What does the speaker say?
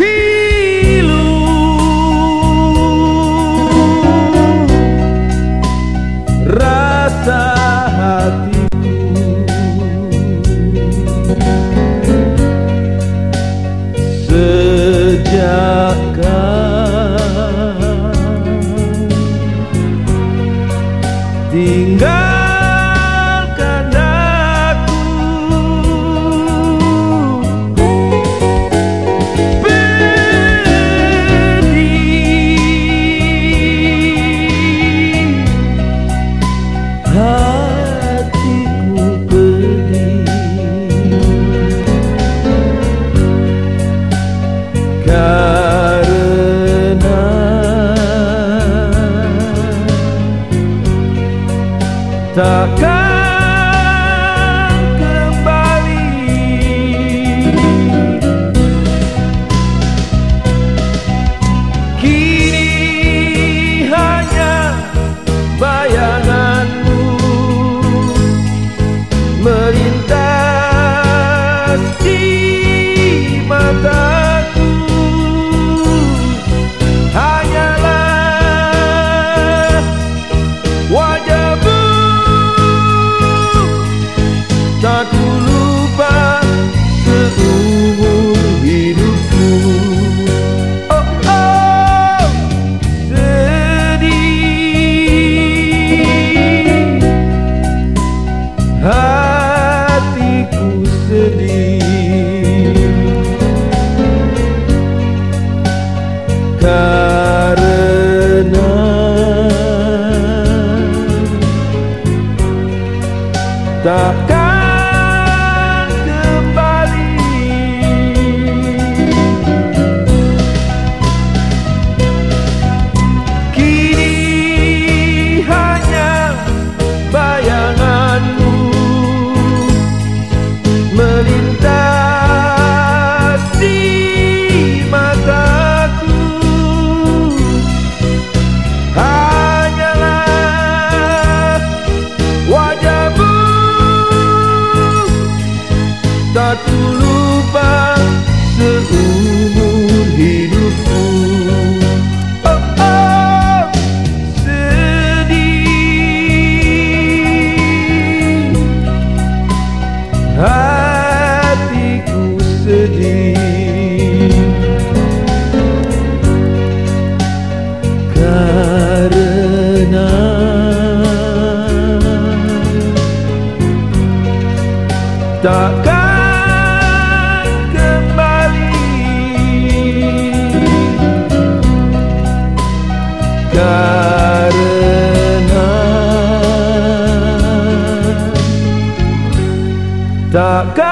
pilu. Rasa hatiku sejak tinggal takkan takkan kembali. Karena takkan